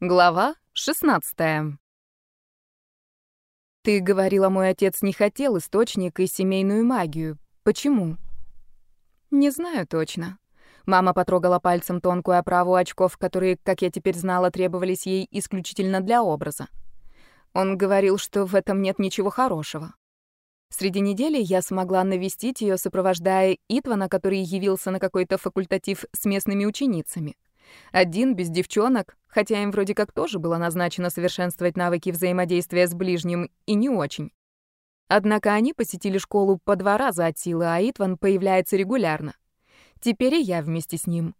Глава 16. Ты говорила, мой отец не хотел источник и семейную магию. Почему? Не знаю точно. Мама потрогала пальцем тонкую оправу очков, которые, как я теперь знала, требовались ей исключительно для образа. Он говорил, что в этом нет ничего хорошего. Среди недели я смогла навестить ее, сопровождая Итвана, который явился на какой-то факультатив с местными ученицами. Один, без девчонок, хотя им вроде как тоже было назначено совершенствовать навыки взаимодействия с ближним, и не очень. Однако они посетили школу по два раза от силы, а Итван появляется регулярно. Теперь и я вместе с ним.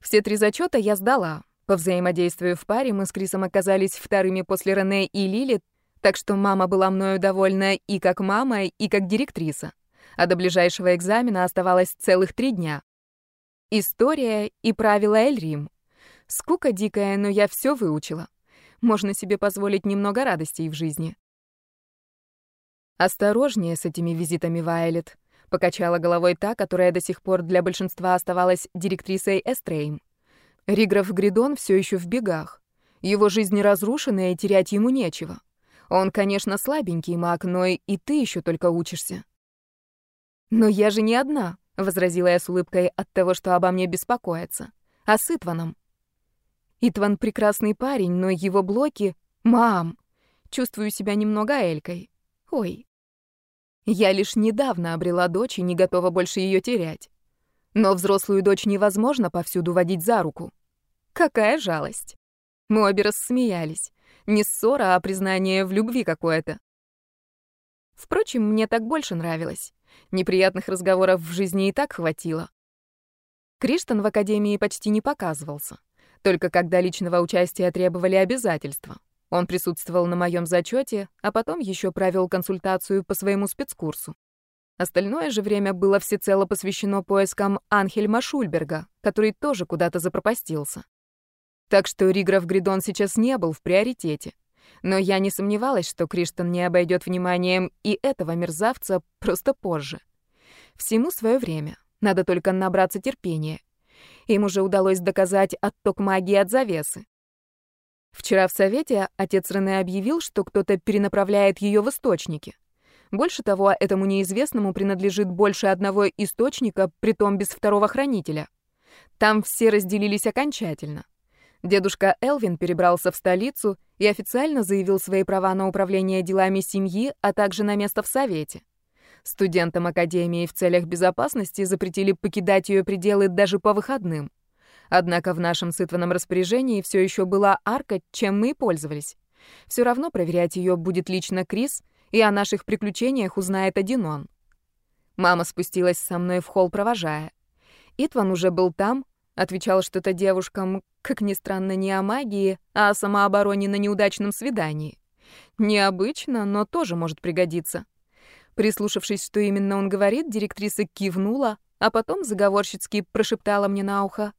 Все три зачета я сдала. По взаимодействию в паре мы с Крисом оказались вторыми после Рене и Лили, так что мама была мною довольна и как мама, и как директриса. А до ближайшего экзамена оставалось целых три дня. История и правила Эльрим. Скука дикая, но я все выучила. Можно себе позволить немного радостей в жизни. Осторожнее с этими визитами, Вайлет, покачала головой та, которая до сих пор для большинства оставалась директрисой Эстрейм. Риграф Гридон все еще в бегах. Его жизнь разрушена, и терять ему нечего. Он, конечно, слабенький маг, но и ты еще только учишься. Но я же не одна. — возразила я с улыбкой от того, что обо мне беспокоятся. «А с Итваном?» «Итван — прекрасный парень, но его блоки... Мам! Чувствую себя немного Элькой. Ой. Я лишь недавно обрела дочь и не готова больше ее терять. Но взрослую дочь невозможно повсюду водить за руку. Какая жалость!» Мы обе рассмеялись. Не ссора, а признание в любви какое-то. Впрочем, мне так больше нравилось. Неприятных разговоров в жизни и так хватило. Криштан в академии почти не показывался. Только когда личного участия требовали обязательства. Он присутствовал на моем зачете, а потом еще провел консультацию по своему спецкурсу. Остальное же время было всецело посвящено поискам Анхельма Шульберга, который тоже куда-то запропастился. Так что Риграф Гридон сейчас не был в приоритете. Но я не сомневалась, что Криштан не обойдет вниманием и этого мерзавца просто позже. Всему свое время. Надо только набраться терпения. Им уже удалось доказать отток магии от завесы. Вчера в совете отец Рене объявил, что кто-то перенаправляет ее в источники. Больше того, этому неизвестному принадлежит больше одного источника, притом без второго хранителя. Там все разделились окончательно. Дедушка Элвин перебрался в столицу и официально заявил свои права на управление делами семьи, а также на место в Совете. Студентам Академии в целях безопасности запретили покидать ее пределы даже по выходным. Однако в нашем сытванном распоряжении все еще была арка, чем мы и пользовались. Все равно проверять ее будет лично Крис, и о наших приключениях узнает один он. Мама спустилась со мной в холл, провожая. Итван уже был там, Отвечал что-то девушкам, как ни странно, не о магии, а о самообороне на неудачном свидании. Необычно, но тоже может пригодиться. Прислушавшись, что именно он говорит, директриса кивнула, а потом заговорщицки прошептала мне на ухо.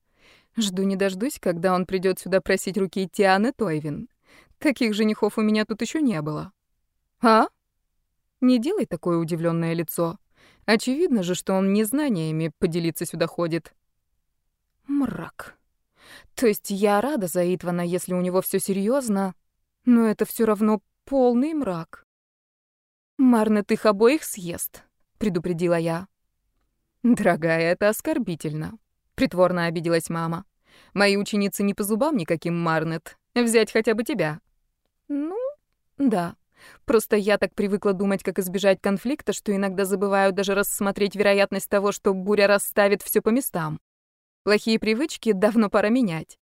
«Жду не дождусь, когда он придет сюда просить руки Тианы Тойвин. Таких женихов у меня тут еще не было». «А?» «Не делай такое удивленное лицо. Очевидно же, что он незнаниями поделиться сюда ходит». Мрак. То есть я рада за Итвана, если у него все серьезно, но это все равно полный мрак. Марнет их обоих съест, предупредила я. Дорогая, это оскорбительно, притворно обиделась мама. Мои ученицы не по зубам никаким Марнет. Взять хотя бы тебя. Ну, да. Просто я так привыкла думать, как избежать конфликта, что иногда забываю даже рассмотреть вероятность того, что буря расставит все по местам. Плохие привычки давно пора менять.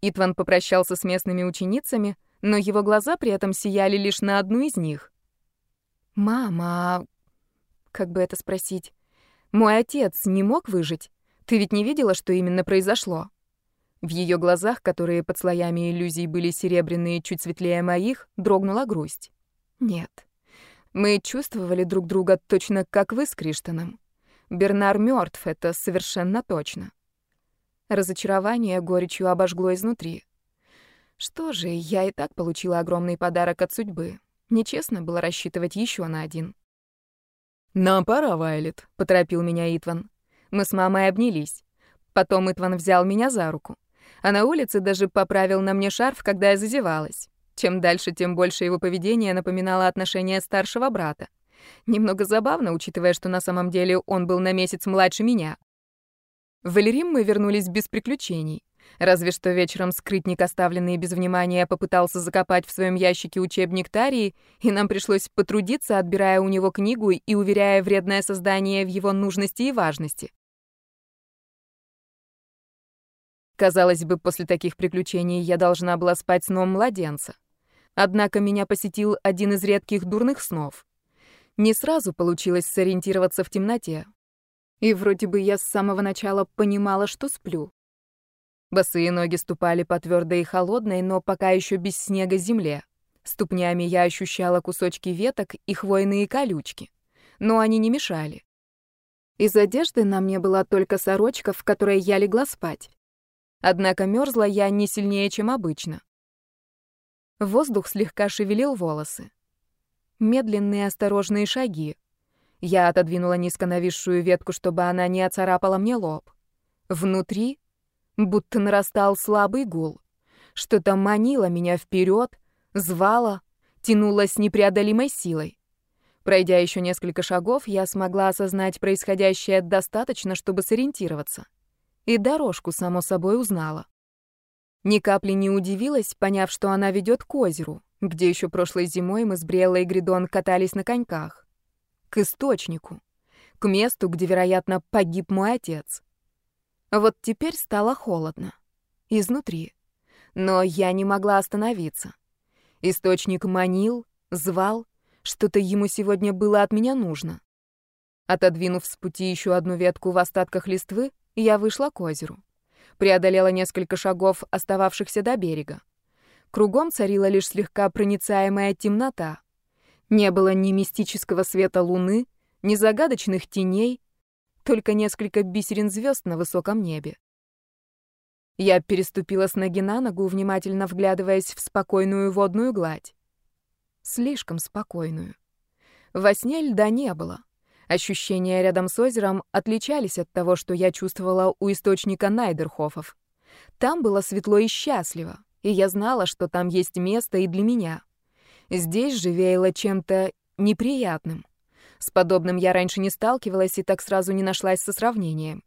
Итван попрощался с местными ученицами, но его глаза при этом сияли лишь на одну из них. «Мама, как бы это спросить? Мой отец не мог выжить? Ты ведь не видела, что именно произошло?» В ее глазах, которые под слоями иллюзий были серебряные, чуть светлее моих, дрогнула грусть. «Нет. Мы чувствовали друг друга точно как вы с Криштаном. Бернар мертв, это совершенно точно. Разочарование горечью обожгло изнутри. Что же, я и так получила огромный подарок от судьбы. Нечестно было рассчитывать еще на один. «Нам пора, Вайлет», — поторопил меня Итван. Мы с мамой обнялись. Потом Итван взял меня за руку. А на улице даже поправил на мне шарф, когда я зазевалась. Чем дальше, тем больше его поведение напоминало отношение старшего брата. Немного забавно, учитывая, что на самом деле он был на месяц младше меня. В Валерим мы вернулись без приключений. Разве что вечером скрытник, оставленный без внимания, попытался закопать в своем ящике учебник Тарии, и нам пришлось потрудиться, отбирая у него книгу и уверяя вредное создание в его нужности и важности. Казалось бы, после таких приключений я должна была спать сном младенца. Однако меня посетил один из редких дурных снов. Не сразу получилось сориентироваться в темноте. И вроде бы я с самого начала понимала, что сплю. Босые ноги ступали по твердой и холодной, но пока еще без снега земле. Ступнями я ощущала кусочки веток и хвойные колючки. Но они не мешали. Из одежды на мне была только сорочка, в которой я легла спать. Однако мерзла я не сильнее, чем обычно. Воздух слегка шевелил волосы. Медленные осторожные шаги. Я отодвинула низко нависшую ветку, чтобы она не оцарапала мне лоб. Внутри будто нарастал слабый гул. Что-то манило меня вперед, звало, тянуло с непреодолимой силой. Пройдя еще несколько шагов, я смогла осознать происходящее достаточно, чтобы сориентироваться. И дорожку, само собой, узнала. Ни капли не удивилась, поняв, что она ведет к озеру, где еще прошлой зимой мы с Бриэллой и Гридон катались на коньках. К источнику. К месту, где, вероятно, погиб мой отец. Вот теперь стало холодно. Изнутри. Но я не могла остановиться. Источник манил, звал, что-то ему сегодня было от меня нужно. Отодвинув с пути еще одну ветку в остатках листвы, я вышла к озеру преодолела несколько шагов, остававшихся до берега. Кругом царила лишь слегка проницаемая темнота. Не было ни мистического света луны, ни загадочных теней, только несколько бисерин звезд на высоком небе. Я переступила с ноги на ногу, внимательно вглядываясь в спокойную водную гладь. Слишком спокойную. Во сне льда не было. Ощущения рядом с озером отличались от того, что я чувствовала у источника Найдерхофов. Там было светло и счастливо, и я знала, что там есть место и для меня. Здесь же веяло чем-то неприятным. С подобным я раньше не сталкивалась и так сразу не нашлась со сравнением.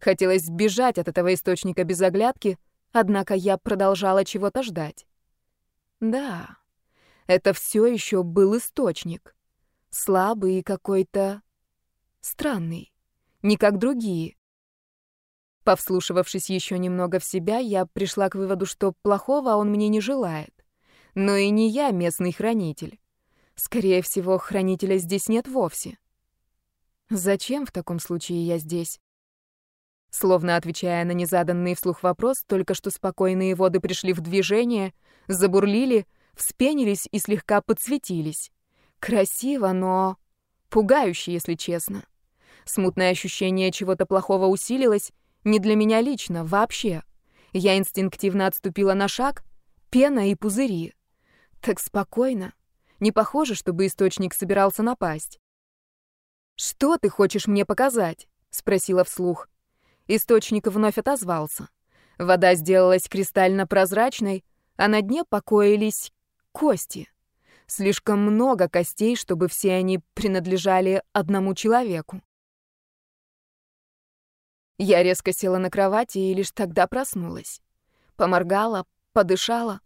Хотелось сбежать от этого источника без оглядки, однако я продолжала чего-то ждать. Да, это все еще был источник. Слабый и какой-то странный, не как другие. Повслушивавшись еще немного в себя, я пришла к выводу, что плохого он мне не желает. Но и не я местный хранитель. Скорее всего, хранителя здесь нет вовсе. Зачем в таком случае я здесь? Словно отвечая на незаданный вслух вопрос, только что спокойные воды пришли в движение, забурлили, вспенились и слегка подсветились. Красиво, но пугающе, если честно. Смутное ощущение чего-то плохого усилилось, не для меня лично, вообще. Я инстинктивно отступила на шаг, пена и пузыри. Так спокойно. Не похоже, чтобы источник собирался напасть. «Что ты хочешь мне показать?» — спросила вслух. Источник вновь отозвался. Вода сделалась кристально прозрачной, а на дне покоились кости. Слишком много костей, чтобы все они принадлежали одному человеку. Я резко села на кровати и лишь тогда проснулась. Поморгала, подышала,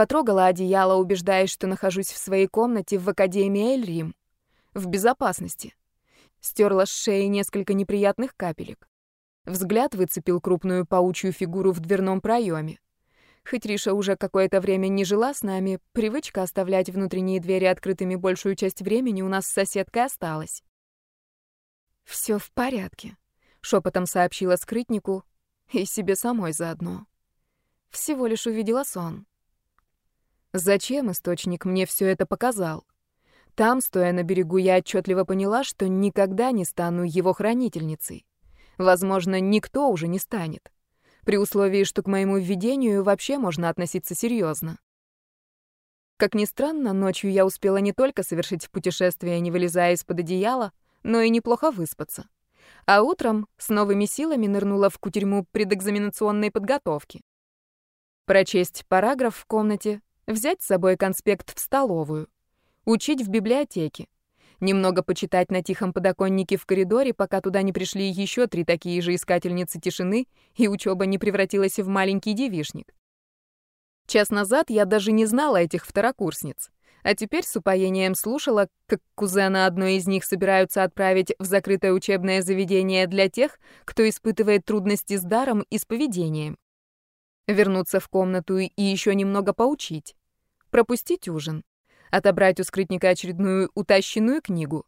потрогала одеяло, убеждаясь, что нахожусь в своей комнате в Академии Эльрим. В безопасности. Стерла с шеи несколько неприятных капелек. Взгляд выцепил крупную паучью фигуру в дверном проеме. Хоть Риша уже какое-то время не жила с нами, привычка оставлять внутренние двери открытыми большую часть времени у нас с соседкой осталась. Все в порядке шепотом сообщила скрытнику и себе самой заодно. Всего лишь увидела сон. Зачем источник мне все это показал? Там, стоя на берегу, я отчетливо поняла, что никогда не стану его хранительницей. Возможно, никто уже не станет. При условии, что к моему введению вообще можно относиться серьезно. Как ни странно, ночью я успела не только совершить путешествие, не вылезая из-под одеяла, но и неплохо выспаться а утром с новыми силами нырнула в кутерьму предэкзаменационной подготовки. прочесть параграф в комнате, взять с собой конспект в столовую, учить в библиотеке, немного почитать на тихом подоконнике в коридоре, пока туда не пришли еще три такие же искательницы тишины, и учеба не превратилась в маленький девишник. Час назад я даже не знала этих второкурсниц, а теперь с упоением слушала, как кузена одной из них собираются отправить в закрытое учебное заведение для тех, кто испытывает трудности с даром и с поведением. Вернуться в комнату и еще немного поучить. Пропустить ужин отобрать у скрытника очередную утащенную книгу,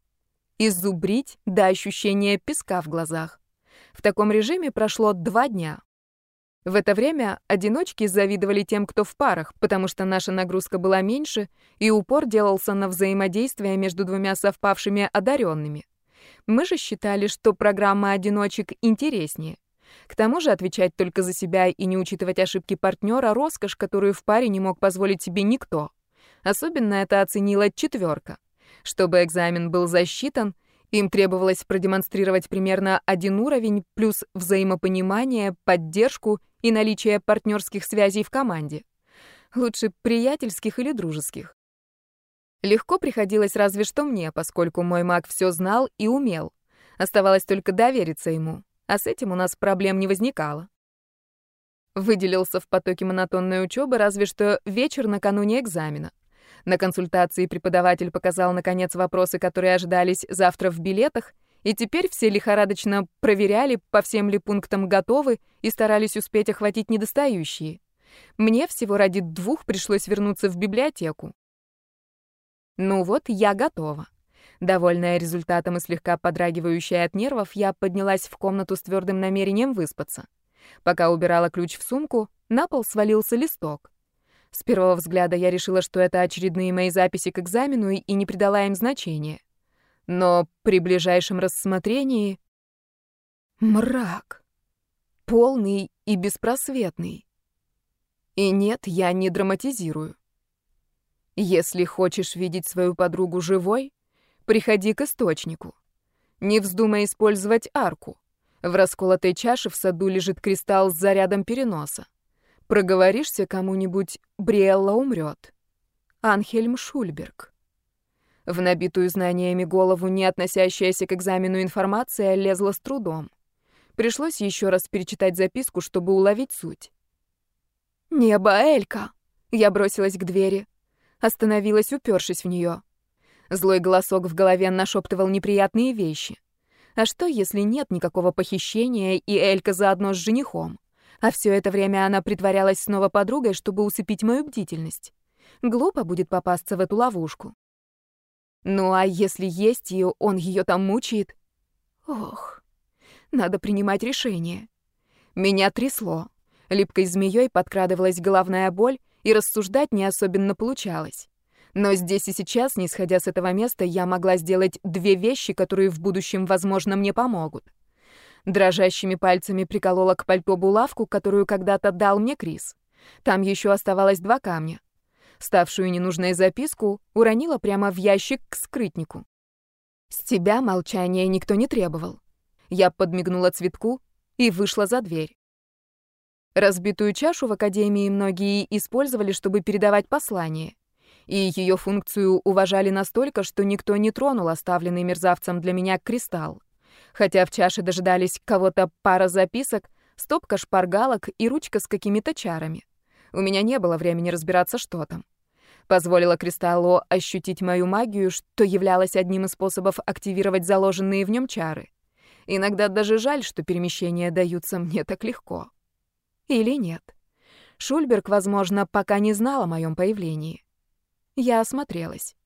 изубрить до ощущения песка в глазах. В таком режиме прошло два дня. В это время одиночки завидовали тем, кто в парах, потому что наша нагрузка была меньше, и упор делался на взаимодействие между двумя совпавшими одаренными. Мы же считали, что программа одиночек интереснее. К тому же отвечать только за себя и не учитывать ошибки партнера — роскошь, которую в паре не мог позволить себе никто. Особенно это оценила четверка. Чтобы экзамен был засчитан, им требовалось продемонстрировать примерно один уровень плюс взаимопонимание, поддержку и наличие партнерских связей в команде. Лучше приятельских или дружеских. Легко приходилось разве что мне, поскольку мой маг все знал и умел. Оставалось только довериться ему, а с этим у нас проблем не возникало. Выделился в потоке монотонной учебы разве что вечер накануне экзамена. На консультации преподаватель показал, наконец, вопросы, которые ожидались завтра в билетах, и теперь все лихорадочно проверяли, по всем ли пунктам готовы, и старались успеть охватить недостающие. Мне всего ради двух пришлось вернуться в библиотеку. Ну вот, я готова. Довольная результатом и слегка подрагивающая от нервов, я поднялась в комнату с твердым намерением выспаться. Пока убирала ключ в сумку, на пол свалился листок. С первого взгляда я решила, что это очередные мои записи к экзамену и не придала им значения. Но при ближайшем рассмотрении... Мрак. Полный и беспросветный. И нет, я не драматизирую. Если хочешь видеть свою подругу живой, приходи к источнику. Не вздумай использовать арку. В расколотой чаше в саду лежит кристалл с зарядом переноса. Проговоришься кому-нибудь, Бриэлла умрет. Анхельм Шульберг. В набитую знаниями голову, не относящаяся к экзамену информация, лезла с трудом. Пришлось еще раз перечитать записку, чтобы уловить суть. «Небо, Элька!» Я бросилась к двери. Остановилась, упершись в нее. Злой голосок в голове нашептывал неприятные вещи. А что, если нет никакого похищения, и Элька заодно с женихом? А все это время она притворялась снова подругой, чтобы усыпить мою бдительность. Глупо будет попасться в эту ловушку. Ну а если есть ее, он ее там мучает? Ох, надо принимать решение. Меня трясло. Липкой змеей подкрадывалась головная боль, и рассуждать не особенно получалось. Но здесь и сейчас, не сходя с этого места, я могла сделать две вещи, которые в будущем, возможно, мне помогут. Дрожащими пальцами приколола к пальто булавку, которую когда-то дал мне Крис. Там еще оставалось два камня. Ставшую ненужной записку уронила прямо в ящик к скрытнику. С тебя молчания никто не требовал. Я подмигнула цветку и вышла за дверь. Разбитую чашу в академии многие использовали, чтобы передавать послание. И ее функцию уважали настолько, что никто не тронул оставленный мерзавцем для меня кристалл хотя в чаше дожидались кого-то пара записок, стопка шпаргалок и ручка с какими-то чарами. У меня не было времени разбираться, что там. Позволила кристаллу ощутить мою магию, что являлось одним из способов активировать заложенные в нем чары. Иногда даже жаль, что перемещения даются мне так легко. Или нет. Шульберг, возможно, пока не знал о моем появлении. Я осмотрелась.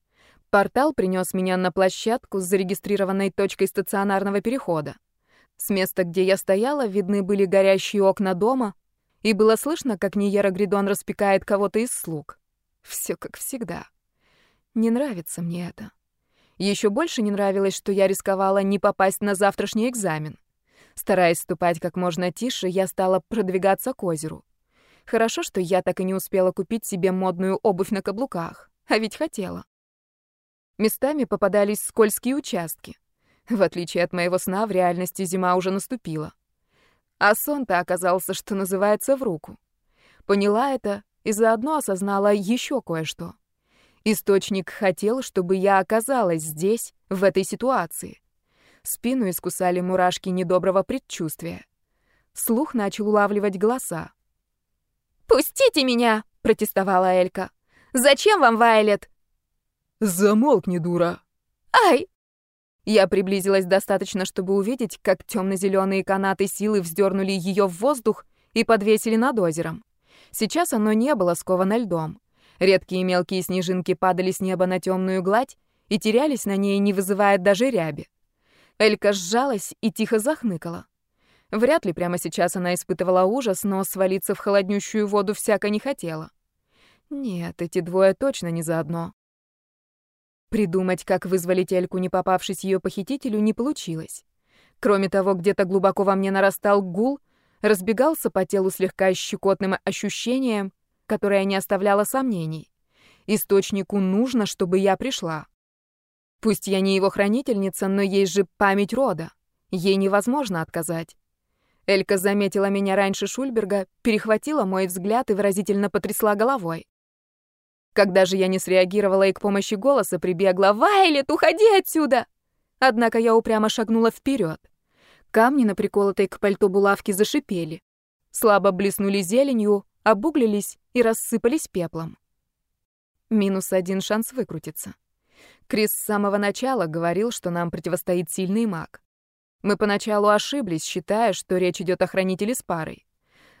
Портал принес меня на площадку с зарегистрированной точкой стационарного перехода. С места, где я стояла, видны были горящие окна дома, и было слышно, как Ниера Гридон распекает кого-то из слуг. Все как всегда. Не нравится мне это. Еще больше не нравилось, что я рисковала не попасть на завтрашний экзамен. Стараясь ступать как можно тише, я стала продвигаться к озеру. Хорошо, что я так и не успела купить себе модную обувь на каблуках, а ведь хотела. Местами попадались скользкие участки. В отличие от моего сна, в реальности зима уже наступила. А сон-то оказался, что называется, в руку. Поняла это и заодно осознала еще кое-что. Источник хотел, чтобы я оказалась здесь, в этой ситуации. Спину искусали мурашки недоброго предчувствия. Слух начал улавливать голоса. «Пустите меня!» — протестовала Элька. «Зачем вам Вайлет?» «Замолкни, дура!» «Ай!» Я приблизилась достаточно, чтобы увидеть, как темно-зеленые канаты силы вздернули ее в воздух и подвесили над озером. Сейчас оно не было сковано льдом. Редкие мелкие снежинки падали с неба на темную гладь и терялись на ней, не вызывая даже ряби. Элька сжалась и тихо захныкала. Вряд ли прямо сейчас она испытывала ужас, но свалиться в холоднющую воду всяко не хотела. Нет, эти двое точно не заодно. Придумать, как вызволить Эльку, не попавшись ее похитителю, не получилось. Кроме того, где-то глубоко во мне нарастал гул, разбегался по телу слегка щекотным ощущением, которое не оставляло сомнений. Источнику нужно, чтобы я пришла. Пусть я не его хранительница, но есть же память рода. Ей невозможно отказать. Элька заметила меня раньше Шульберга, перехватила мой взгляд и выразительно потрясла головой. Когда же я не среагировала и к помощи голоса прибегла «Вайлет, уходи отсюда!» Однако я упрямо шагнула вперед. Камни на приколотой к пальто булавке зашипели. Слабо блеснули зеленью, обуглились и рассыпались пеплом. Минус один шанс выкрутиться. Крис с самого начала говорил, что нам противостоит сильный маг. Мы поначалу ошиблись, считая, что речь идет о хранителе с парой.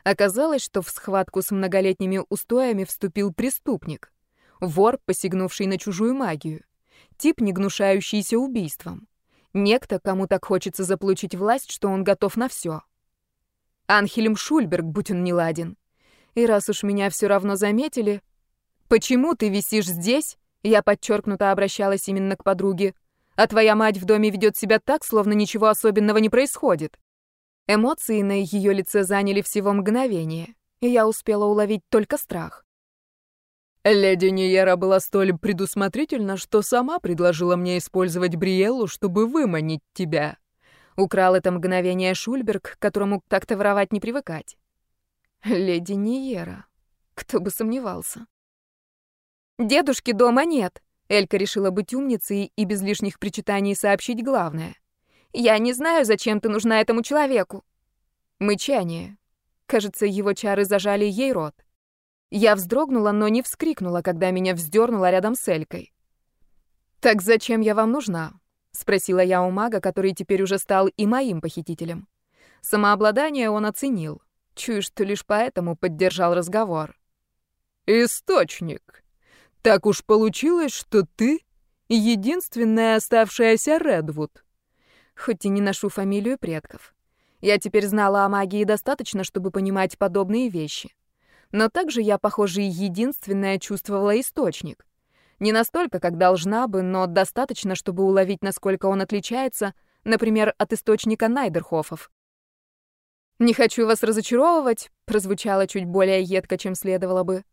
Оказалось, что в схватку с многолетними устоями вступил преступник. Вор, посягнувший на чужую магию. Тип, не гнушающийся убийством. Некто, кому так хочется заполучить власть, что он готов на все. Анхелем Шульберг, будь он неладен. И раз уж меня все равно заметили... «Почему ты висишь здесь?» Я подчеркнуто обращалась именно к подруге. «А твоя мать в доме ведет себя так, словно ничего особенного не происходит». Эмоции на ее лице заняли всего мгновение, и я успела уловить только страх. Леди Ниера была столь предусмотрительна, что сама предложила мне использовать Бриеллу, чтобы выманить тебя. Украл это мгновение Шульберг, которому так-то воровать не привыкать. Леди Ниера. Кто бы сомневался. Дедушки дома нет. Элька решила быть умницей и без лишних причитаний сообщить главное. Я не знаю, зачем ты нужна этому человеку. Мычание. Кажется, его чары зажали ей рот. Я вздрогнула, но не вскрикнула, когда меня вздернула рядом с Элькой. «Так зачем я вам нужна?» — спросила я у мага, который теперь уже стал и моим похитителем. Самообладание он оценил. Чую, что лишь поэтому поддержал разговор. «Источник. Так уж получилось, что ты — единственная оставшаяся Редвуд». Хоть и не ношу фамилию предков. Я теперь знала о магии достаточно, чтобы понимать подобные вещи. Но также я, похоже, единственная чувствовала источник. Не настолько, как должна бы, но достаточно, чтобы уловить, насколько он отличается, например, от источника Найдерхофов. «Не хочу вас разочаровывать», — прозвучало чуть более едко, чем следовало бы.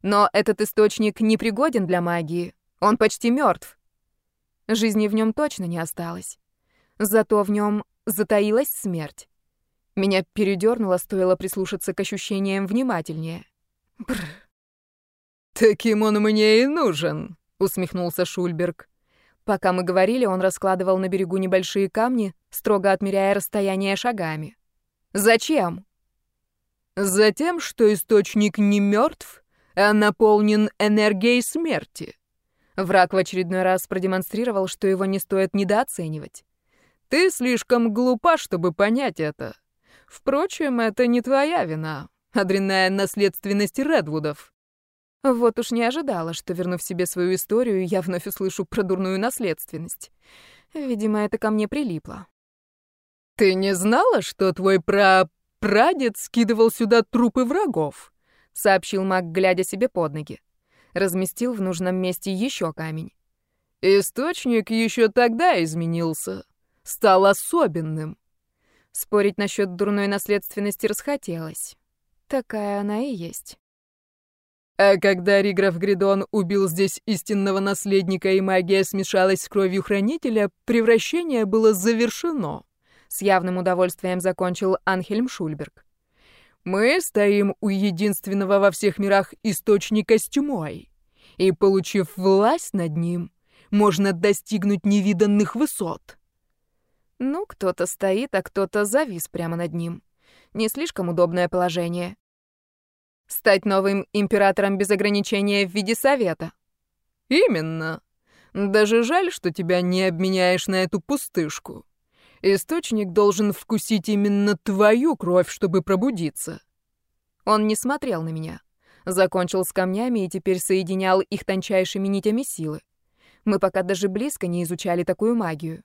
«Но этот источник не пригоден для магии. Он почти мертв. Жизни в нем точно не осталось. Зато в нем затаилась смерть. Меня передернуло, стоило прислушаться к ощущениям внимательнее. Бррр. «Таким он мне и нужен», — усмехнулся Шульберг. Пока мы говорили, он раскладывал на берегу небольшие камни, строго отмеряя расстояние шагами. Зачем? Затем, что источник не мертв, а наполнен энергией смерти. Враг в очередной раз продемонстрировал, что его не стоит недооценивать. Ты слишком глупа, чтобы понять это. Впрочем, это не твоя вина, а дрянная наследственность Редвудов. Вот уж не ожидала, что, вернув себе свою историю, я вновь услышу про дурную наследственность. Видимо, это ко мне прилипло. «Ты не знала, что твой прапрадед скидывал сюда трупы врагов?» — сообщил маг, глядя себе под ноги. Разместил в нужном месте еще камень. «Источник еще тогда изменился. Стал особенным». Спорить насчет дурной наследственности расхотелось. Такая она и есть. А когда Риграф Гридон убил здесь истинного наследника и магия смешалась с кровью хранителя, превращение было завершено. С явным удовольствием закончил Анхельм Шульберг. Мы стоим у единственного во всех мирах источника с тьмой, и, получив власть над ним, можно достигнуть невиданных высот. Ну, кто-то стоит, а кто-то завис прямо над ним. Не слишком удобное положение. Стать новым императором без ограничения в виде совета. Именно. Даже жаль, что тебя не обменяешь на эту пустышку. Источник должен вкусить именно твою кровь, чтобы пробудиться. Он не смотрел на меня. Закончил с камнями и теперь соединял их тончайшими нитями силы. Мы пока даже близко не изучали такую магию.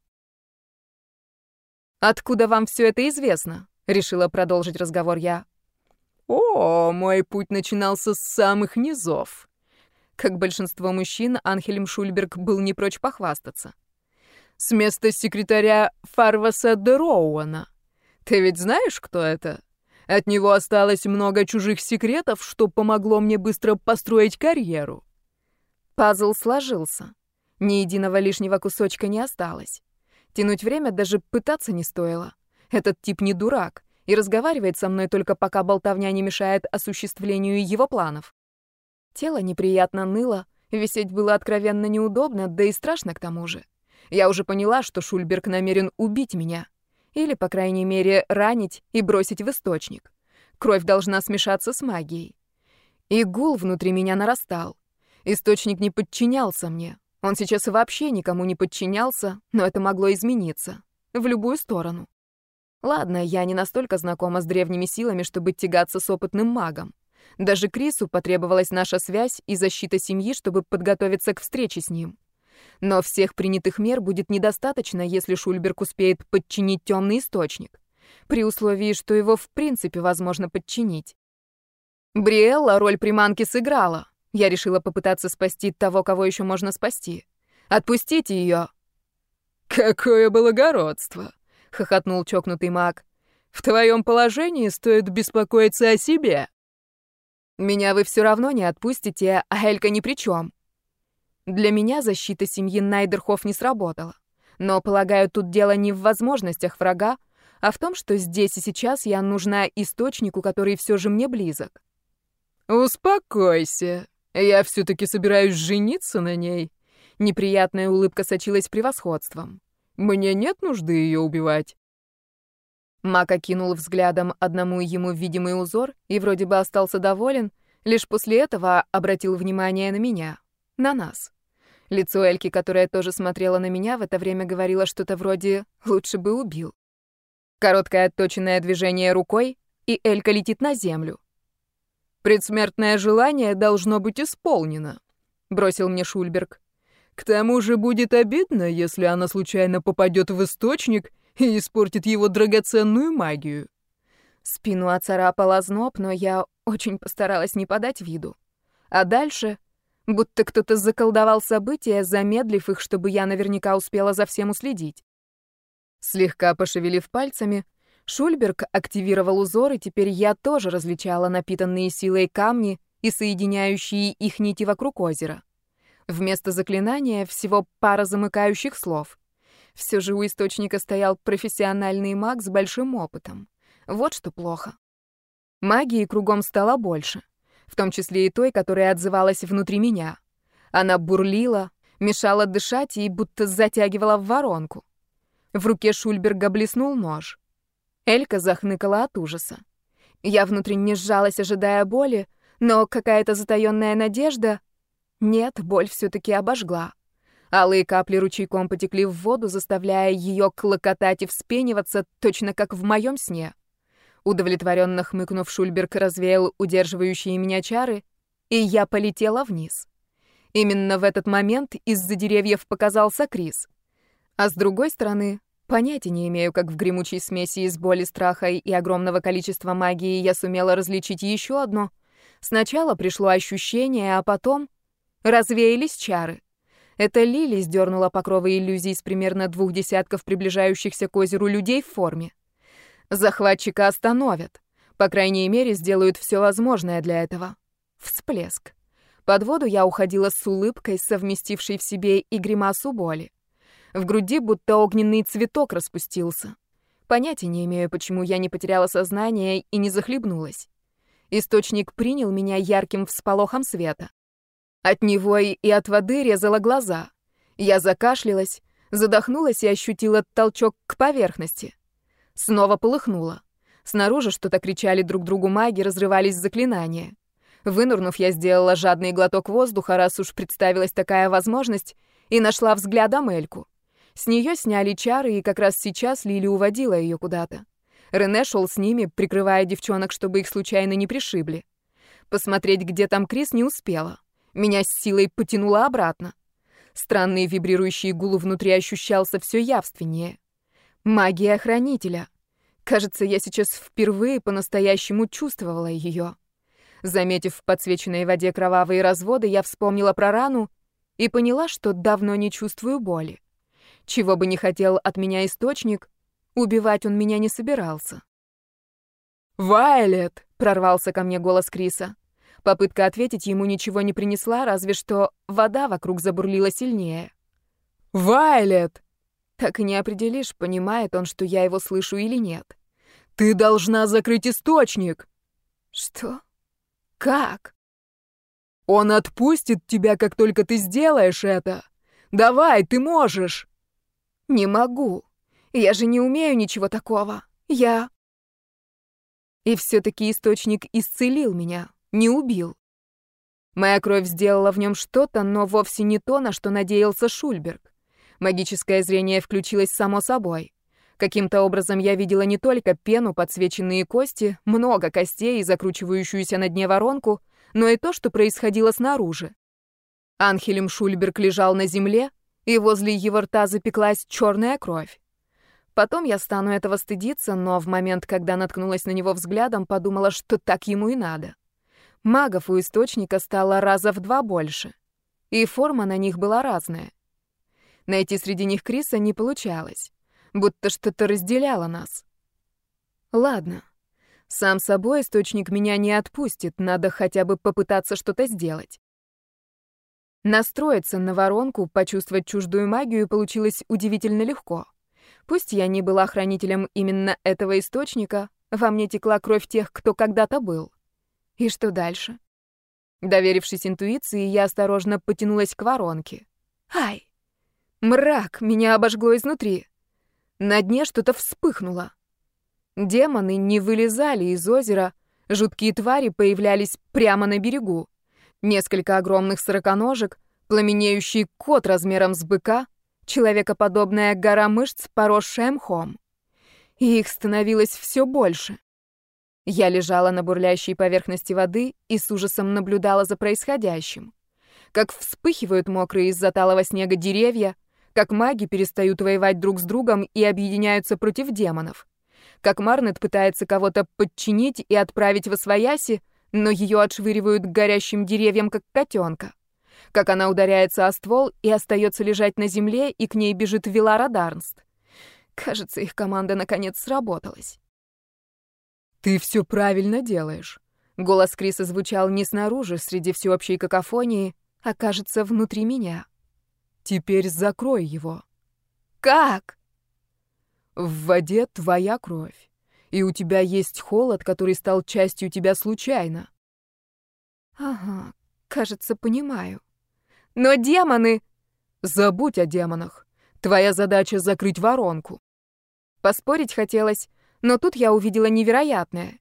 «Откуда вам все это известно?» — решила продолжить разговор я. «О, мой путь начинался с самых низов». Как большинство мужчин, Анхелем Шульберг был не прочь похвастаться. «С места секретаря Фарваса де. Ты ведь знаешь, кто это? От него осталось много чужих секретов, что помогло мне быстро построить карьеру». Пазл сложился. Ни единого лишнего кусочка не осталось. Тянуть время даже пытаться не стоило. Этот тип не дурак и разговаривает со мной только пока болтовня не мешает осуществлению его планов. Тело неприятно ныло, висеть было откровенно неудобно, да и страшно к тому же. Я уже поняла, что Шульберг намерен убить меня. Или, по крайней мере, ранить и бросить в источник. Кровь должна смешаться с магией. И гул внутри меня нарастал. Источник не подчинялся мне. Он сейчас вообще никому не подчинялся, но это могло измениться. В любую сторону. Ладно, я не настолько знакома с древними силами, чтобы тягаться с опытным магом. Даже Крису потребовалась наша связь и защита семьи, чтобы подготовиться к встрече с ним. Но всех принятых мер будет недостаточно, если Шульберг успеет подчинить темный источник, при условии, что его в принципе возможно подчинить. Бриэлла роль приманки сыграла. Я решила попытаться спасти того, кого еще можно спасти. Отпустите ее. Какое благородство, хохотнул чокнутый маг. В твоем положении стоит беспокоиться о себе. Меня вы все равно не отпустите, а Элька ни при чем. Для меня защита семьи Найдерхоф не сработала. Но, полагаю, тут дело не в возможностях врага, а в том, что здесь и сейчас я нужна источнику, который все же мне близок. «Успокойся», я все-таки собираюсь жениться на ней. Неприятная улыбка сочилась превосходством. Мне нет нужды ее убивать. Мак окинул взглядом одному ему видимый узор и вроде бы остался доволен, лишь после этого обратил внимание на меня, на нас. Лицо Эльки, которая тоже смотрела на меня, в это время говорило что-то вроде «лучше бы убил». Короткое отточенное движение рукой, и Элька летит на землю. Предсмертное желание должно быть исполнено, бросил мне Шульберг. К тому же будет обидно, если она случайно попадет в источник и испортит его драгоценную магию. Спину оцарапала зноб, но я очень постаралась не подать виду. А дальше, будто кто-то заколдовал события, замедлив их, чтобы я наверняка успела за всем уследить. Слегка пошевелив пальцами, Шульберг активировал узор, и теперь я тоже различала напитанные силой камни и соединяющие их нити вокруг озера. Вместо заклинания всего пара замыкающих слов. Все же у источника стоял профессиональный маг с большим опытом. Вот что плохо. Магии кругом стало больше, в том числе и той, которая отзывалась внутри меня. Она бурлила, мешала дышать и будто затягивала в воронку. В руке Шульберга блеснул нож. Элька захныкала от ужаса. Я внутренне сжалась, ожидая боли, но какая-то затаённая надежда... Нет, боль все-таки обожгла. Алые капли ручейком потекли в воду, заставляя ее клокотать и вспениваться, точно как в моем сне. Удовлетворенно хмыкнув, Шульберг развеял удерживающие меня чары, и я полетела вниз. Именно в этот момент из-за деревьев показался Крис. А с другой стороны, Понятия не имею, как в гремучей смеси из боли, страха и огромного количества магии я сумела различить еще одно. Сначала пришло ощущение, а потом развеялись чары. Это Лили сдернула покровы иллюзий с примерно двух десятков приближающихся к озеру людей в форме. Захватчика остановят. По крайней мере, сделают все возможное для этого. Всплеск. Под воду я уходила с улыбкой, совместившей в себе и гримасу боли. В груди будто огненный цветок распустился. Понятия не имею, почему я не потеряла сознание и не захлебнулась. Источник принял меня ярким всполохом света. От него и от воды резала глаза. Я закашлялась, задохнулась и ощутила толчок к поверхности. Снова полыхнула. Снаружи что-то кричали друг другу маги, разрывались заклинания. Вынурнув, я сделала жадный глоток воздуха, раз уж представилась такая возможность, и нашла взглядом Эльку. С нее сняли чары, и как раз сейчас Лили уводила ее куда-то. Рене шел с ними, прикрывая девчонок, чтобы их случайно не пришибли. Посмотреть, где там Крис, не успела. Меня с силой потянуло обратно. Странный вибрирующий гул внутри ощущался все явственнее. Магия хранителя. Кажется, я сейчас впервые по-настоящему чувствовала ее. Заметив в подсвеченной воде кровавые разводы, я вспомнила про рану и поняла, что давно не чувствую боли. Чего бы ни хотел от меня источник, убивать он меня не собирался. «Вайлет!» — прорвался ко мне голос Криса. Попытка ответить ему ничего не принесла, разве что вода вокруг забурлила сильнее. «Вайлет!» Так и не определишь, понимает он, что я его слышу или нет. «Ты должна закрыть источник!» «Что? Как?» «Он отпустит тебя, как только ты сделаешь это! Давай, ты можешь!» «Не могу. Я же не умею ничего такого. Я...» И все-таки источник исцелил меня, не убил. Моя кровь сделала в нем что-то, но вовсе не то, на что надеялся Шульберг. Магическое зрение включилось само собой. Каким-то образом я видела не только пену, подсвеченные кости, много костей и закручивающуюся на дне воронку, но и то, что происходило снаружи. Анхелем Шульберг лежал на земле, и возле его рта запеклась черная кровь. Потом я стану этого стыдиться, но в момент, когда наткнулась на него взглядом, подумала, что так ему и надо. Магов у источника стало раза в два больше, и форма на них была разная. Найти среди них Криса не получалось, будто что-то разделяло нас. Ладно, сам собой источник меня не отпустит, надо хотя бы попытаться что-то сделать. Настроиться на воронку, почувствовать чуждую магию получилось удивительно легко. Пусть я не была хранителем именно этого источника, во мне текла кровь тех, кто когда-то был. И что дальше? Доверившись интуиции, я осторожно потянулась к воронке. Ай! Мрак! Меня обожгло изнутри. На дне что-то вспыхнуло. Демоны не вылезали из озера, жуткие твари появлялись прямо на берегу. Несколько огромных сороконожек, пламенеющий кот размером с быка, человекоподобная гора мышц, поросшая мхом. И их становилось все больше. Я лежала на бурлящей поверхности воды и с ужасом наблюдала за происходящим. Как вспыхивают мокрые из-за талого снега деревья, как маги перестают воевать друг с другом и объединяются против демонов. Как Марнет пытается кого-то подчинить и отправить в Освояси, но ее отшвыривают к горящим деревьям, как котенка. Как она ударяется о ствол и остается лежать на земле, и к ней бежит Вилара Дарнст. Кажется, их команда наконец сработалась. «Ты все правильно делаешь». Голос Криса звучал не снаружи, среди всеобщей какофонии, а, кажется, внутри меня. «Теперь закрой его». «Как?» «В воде твоя кровь и у тебя есть холод, который стал частью тебя случайно. Ага, кажется, понимаю. Но демоны... Забудь о демонах. Твоя задача — закрыть воронку. Поспорить хотелось, но тут я увидела невероятное.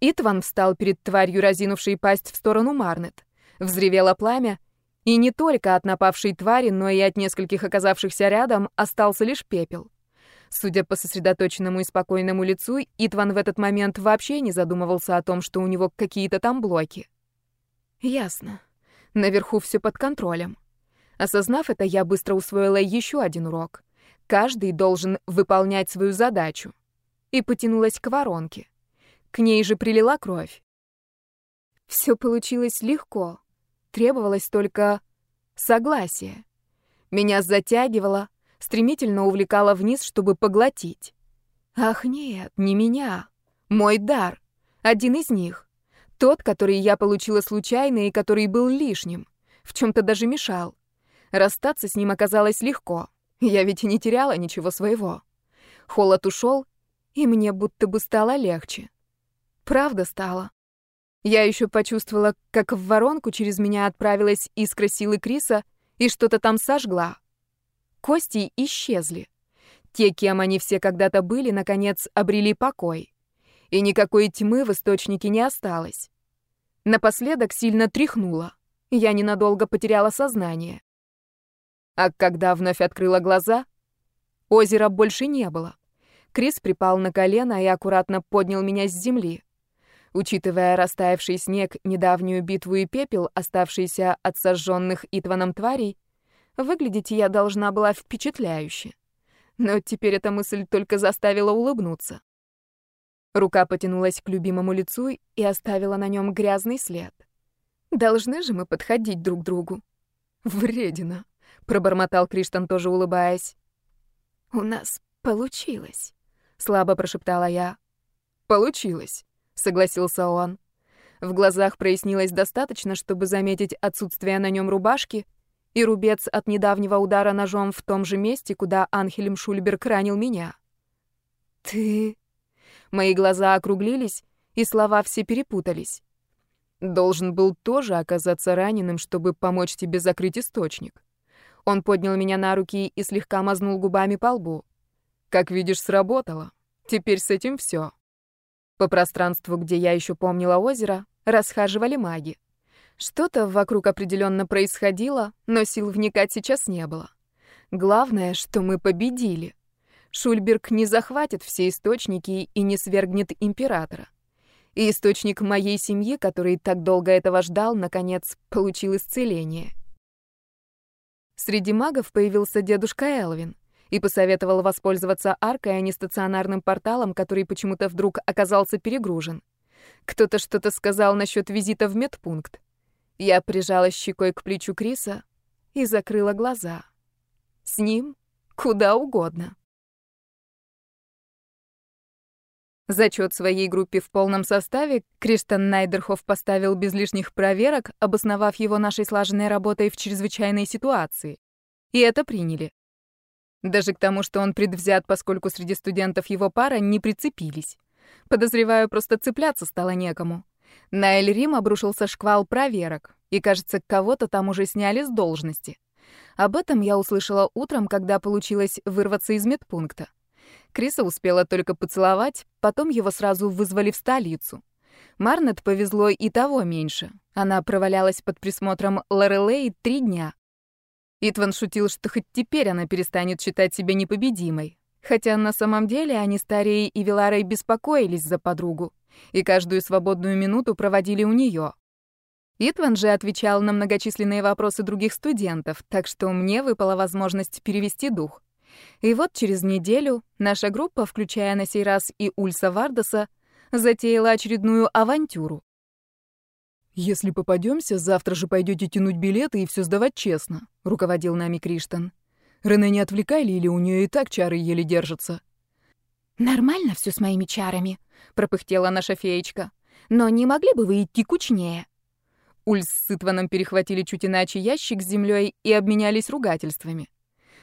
Итван встал перед тварью, разинувшей пасть в сторону Марнет. Взревело пламя, и не только от напавшей твари, но и от нескольких оказавшихся рядом остался лишь пепел. Судя по сосредоточенному и спокойному лицу, Итван в этот момент вообще не задумывался о том, что у него какие-то там блоки. Ясно. Наверху все под контролем. Осознав это, я быстро усвоила еще один урок. Каждый должен выполнять свою задачу. И потянулась к воронке. К ней же прилила кровь. Все получилось легко. Требовалось только согласие. Меня затягивало, стремительно увлекала вниз, чтобы поглотить. Ах нет, не меня. Мой дар. Один из них. Тот, который я получила случайно и который был лишним. В чем-то даже мешал. Расстаться с ним оказалось легко. Я ведь и не теряла ничего своего. Холод ушел, и мне будто бы стало легче. Правда стало. Я еще почувствовала, как в воронку через меня отправилась искра силы Криса и что-то там сожгла. Кости исчезли. Те, кем они все когда-то были, наконец обрели покой. И никакой тьмы в источнике не осталось. Напоследок сильно тряхнула. Я ненадолго потеряла сознание. А когда вновь открыла глаза, озера больше не было. Крис припал на колено и аккуратно поднял меня с земли. Учитывая растаявший снег, недавнюю битву и пепел, оставшийся от сожженных Итваном тварей, выглядеть я должна была впечатляюще. Но теперь эта мысль только заставила улыбнуться. Рука потянулась к любимому лицу и оставила на нем грязный след. Должны же мы подходить друг другу. Вредина, пробормотал Криштан, тоже улыбаясь. У нас получилось, слабо прошептала я. Получилось согласился он. В глазах прояснилось достаточно, чтобы заметить отсутствие на нем рубашки и рубец от недавнего удара ножом в том же месте, куда Анхелем Шульберг ранил меня. «Ты...» Мои глаза округлились, и слова все перепутались. «Должен был тоже оказаться раненым, чтобы помочь тебе закрыть источник». Он поднял меня на руки и слегка мазнул губами по лбу. «Как видишь, сработало. Теперь с этим все. По пространству, где я еще помнила озеро, расхаживали маги. Что-то вокруг определенно происходило, но сил вникать сейчас не было. Главное, что мы победили. Шульберг не захватит все источники и не свергнет императора. И источник моей семьи, который так долго этого ждал, наконец получил исцеление. Среди магов появился дедушка Элвин и посоветовал воспользоваться аркой, а не стационарным порталом, который почему-то вдруг оказался перегружен. Кто-то что-то сказал насчет визита в медпункт. Я прижала щекой к плечу Криса и закрыла глаза. С ним куда угодно. Зачет своей группе в полном составе Криштан Найдерхоф поставил без лишних проверок, обосновав его нашей слаженной работой в чрезвычайной ситуации. И это приняли. Даже к тому, что он предвзят, поскольку среди студентов его пара не прицепились. Подозреваю, просто цепляться стало некому. На Эль-Рим обрушился шквал проверок, и, кажется, кого-то там уже сняли с должности. Об этом я услышала утром, когда получилось вырваться из медпункта. Криса успела только поцеловать, потом его сразу вызвали в столицу. Марнет повезло и того меньше. Она провалялась под присмотром Лорелей три дня. Итван шутил, что хоть теперь она перестанет считать себя непобедимой. Хотя на самом деле они с Тарией и Виларой беспокоились за подругу и каждую свободную минуту проводили у нее. Итван же отвечал на многочисленные вопросы других студентов, так что мне выпала возможность перевести дух. И вот через неделю наша группа, включая на сей раз и Ульса Вардаса, затеяла очередную авантюру. «Если попадемся, завтра же пойдете тянуть билеты и все сдавать честно», — руководил нами Криштан. «Рене не отвлекали или у нее и так чары еле держатся?» «Нормально все с моими чарами», — пропыхтела наша феечка. «Но не могли бы вы идти кучнее?» Ульс с Итваном перехватили чуть иначе ящик с землей и обменялись ругательствами.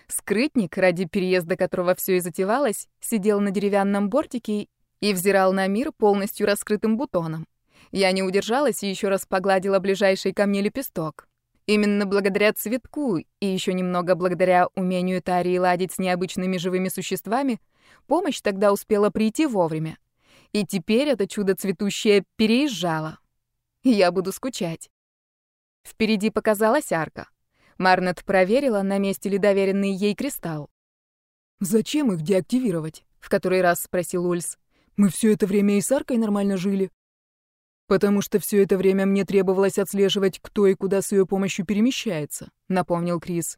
Скрытник, ради переезда которого все и затевалось, сидел на деревянном бортике и взирал на мир полностью раскрытым бутоном. Я не удержалась и еще раз погладила ближайший ко мне лепесток. Именно благодаря цветку и еще немного благодаря умению Тарии ладить с необычными живыми существами, помощь тогда успела прийти вовремя. И теперь это чудо цветущее переезжало. Я буду скучать. Впереди показалась арка. Марнет проверила, на месте ли доверенный ей кристалл. «Зачем их деактивировать?» — в который раз спросил Ульс. «Мы все это время и с аркой нормально жили». «Потому что все это время мне требовалось отслеживать, кто и куда с ее помощью перемещается», — напомнил Крис.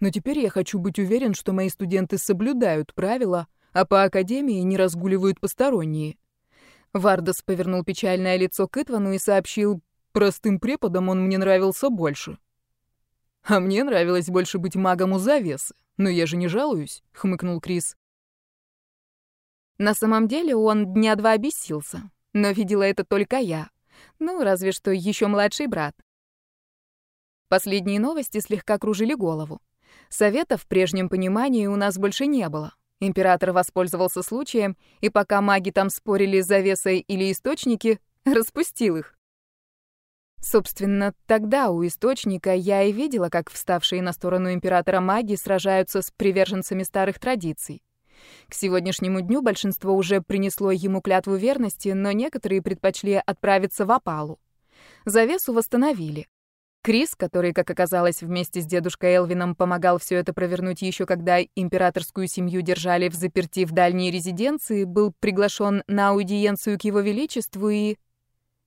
«Но теперь я хочу быть уверен, что мои студенты соблюдают правила, а по академии не разгуливают посторонние». Вардас повернул печальное лицо к Итвану и сообщил, «Простым преподом он мне нравился больше». «А мне нравилось больше быть магом у завесы, но я же не жалуюсь», — хмыкнул Крис. На самом деле он дня два обессился. Но видела это только я. Ну, разве что еще младший брат. Последние новости слегка кружили голову. Совета в прежнем понимании у нас больше не было. Император воспользовался случаем, и пока маги там спорили завесой или источники, распустил их. Собственно, тогда у источника я и видела, как вставшие на сторону императора маги сражаются с приверженцами старых традиций. К сегодняшнему дню большинство уже принесло ему клятву верности, но некоторые предпочли отправиться в опалу. Завесу восстановили. Крис, который, как оказалось, вместе с дедушкой Элвином помогал все это провернуть еще когда императорскую семью держали в заперти в дальней резиденции, был приглашен на аудиенцию к его величеству и...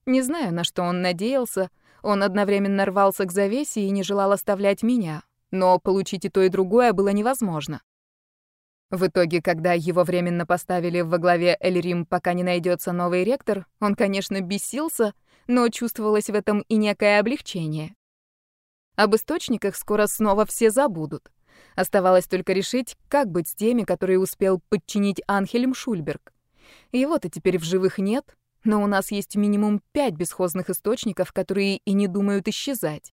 Не знаю, на что он надеялся, он одновременно рвался к завесе и не желал оставлять меня, но получить и то, и другое было невозможно. В итоге, когда его временно поставили во главе Эльрим, пока не найдется новый ректор, он, конечно, бесился, но чувствовалось в этом и некое облегчение. Об источниках скоро снова все забудут. Оставалось только решить, как быть с теми, которые успел подчинить Анхельм Шульберг. Его-то теперь в живых нет, но у нас есть минимум пять бесхозных источников, которые и не думают исчезать.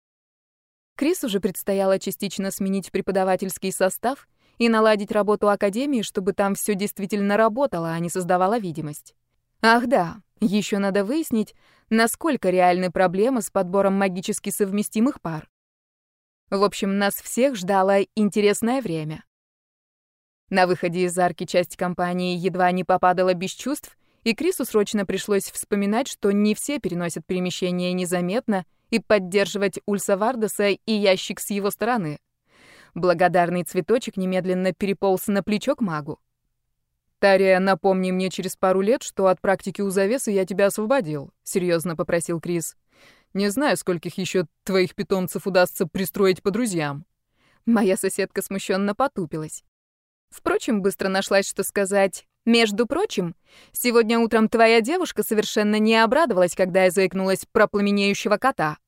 Крис уже предстояло частично сменить преподавательский состав и наладить работу Академии, чтобы там все действительно работало, а не создавало видимость. Ах да, еще надо выяснить, насколько реальны проблемы с подбором магически совместимых пар. В общем, нас всех ждало интересное время. На выходе из арки часть компании едва не попадала без чувств, и Крису срочно пришлось вспоминать, что не все переносят перемещение незаметно и поддерживать Ульса Вардеса и ящик с его стороны. Благодарный цветочек немедленно переполз на плечо к магу. «Тария, напомни мне через пару лет, что от практики у завесы я тебя освободил», — серьезно попросил Крис. Не знаю, скольких еще твоих питомцев удастся пристроить по друзьям. Моя соседка смущенно потупилась. Впрочем, быстро нашлась, что сказать. Между прочим, сегодня утром твоя девушка совершенно не обрадовалась, когда я заикнулась про пламенеющего кота.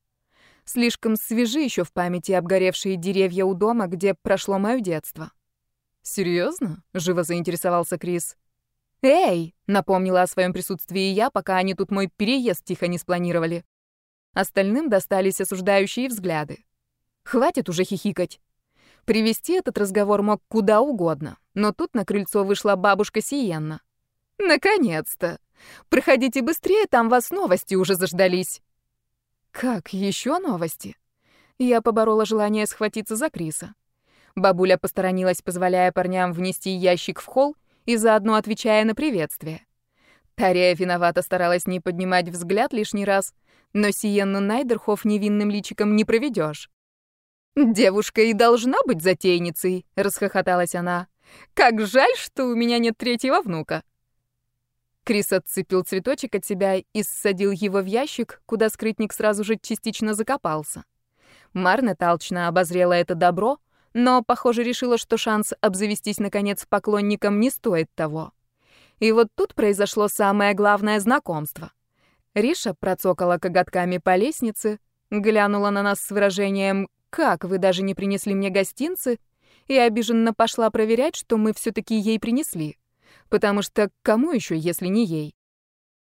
Слишком свежи еще в памяти обгоревшие деревья у дома, где прошло мое детство. Серьезно? живо заинтересовался Крис. «Эй!» — напомнила о своем присутствии я, пока они тут мой переезд тихо не спланировали. Остальным достались осуждающие взгляды. Хватит уже хихикать. Привести этот разговор мог куда угодно, но тут на крыльцо вышла бабушка Сиенна. «Наконец-то! Проходите быстрее, там вас новости уже заждались». «Как, еще новости?» Я поборола желание схватиться за Криса. Бабуля посторонилась, позволяя парням внести ящик в холл и заодно отвечая на приветствие. Тария виновато старалась не поднимать взгляд лишний раз, но Сиенну Найдерхоф невинным личиком не проведешь. «Девушка и должна быть затейницей», — расхохоталась она. «Как жаль, что у меня нет третьего внука». Крис отцепил цветочек от себя и ссадил его в ящик, куда скрытник сразу же частично закопался. Марна толчно обозрела это добро, но, похоже, решила, что шанс обзавестись, наконец, поклонником не стоит того. И вот тут произошло самое главное знакомство. Риша процокала коготками по лестнице, глянула на нас с выражением «Как, вы даже не принесли мне гостинцы?» и обиженно пошла проверять, что мы все таки ей принесли. Потому что кому еще, если не ей?